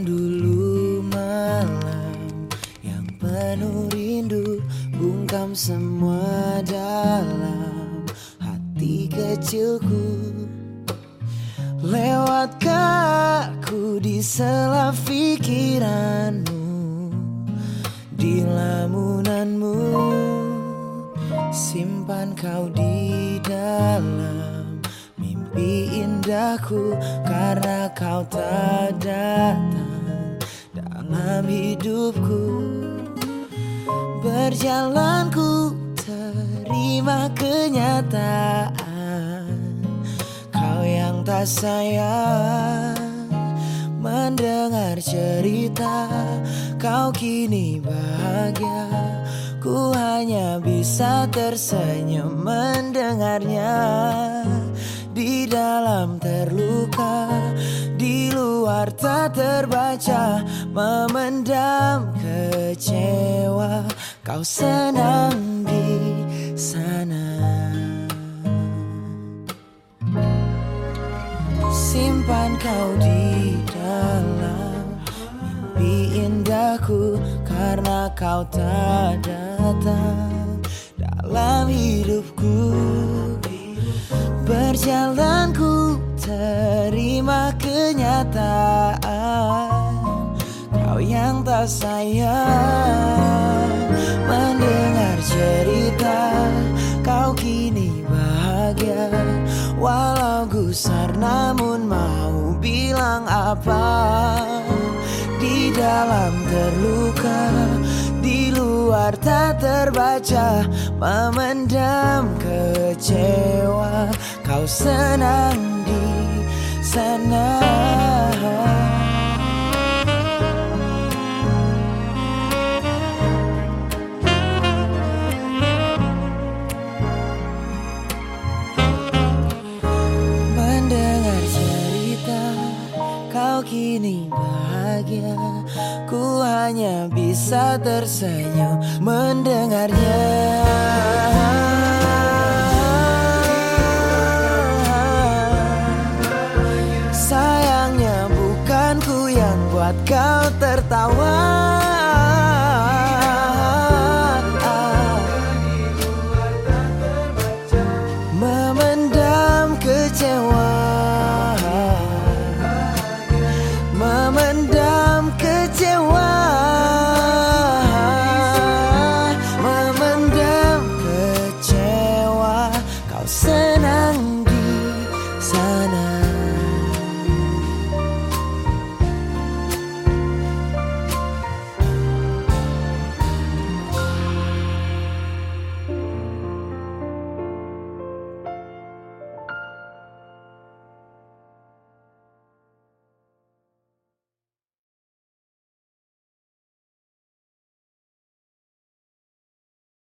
Dulu malam yang penuh rindu Bungkam semua dalam hati kecilku. Lewatkah aku di sela pikiranmu Di lamunanmu? Simpan kau di dalam mimpi indahku Karena kau tak datang dalam hidupku. Berjalanku terima kenyataan. Kau yang tak sayang Mendengar cerita. Kau kini bahagia Ku hanya bisa tersenyum mendengarnya. Di dalam terluka Tak terbaca Memendam kecewa. Kau senang di sana. Simpan kau di dalam. Mimpi indahku Karena kau tak datang dalam hidupku. Berjalanku terima kenyataan. Kau yang tak sayang Mendengar cerita. Kau kini bahagia Walau gusar namun mau bilang apa. Di dalam terluka Di luar tak terbaca Memendam kecewa. Kau senang sana. Mendengar cerita kau kini bahagia. Ku hanya bisa tersenyum mendengarnya Kau tertawa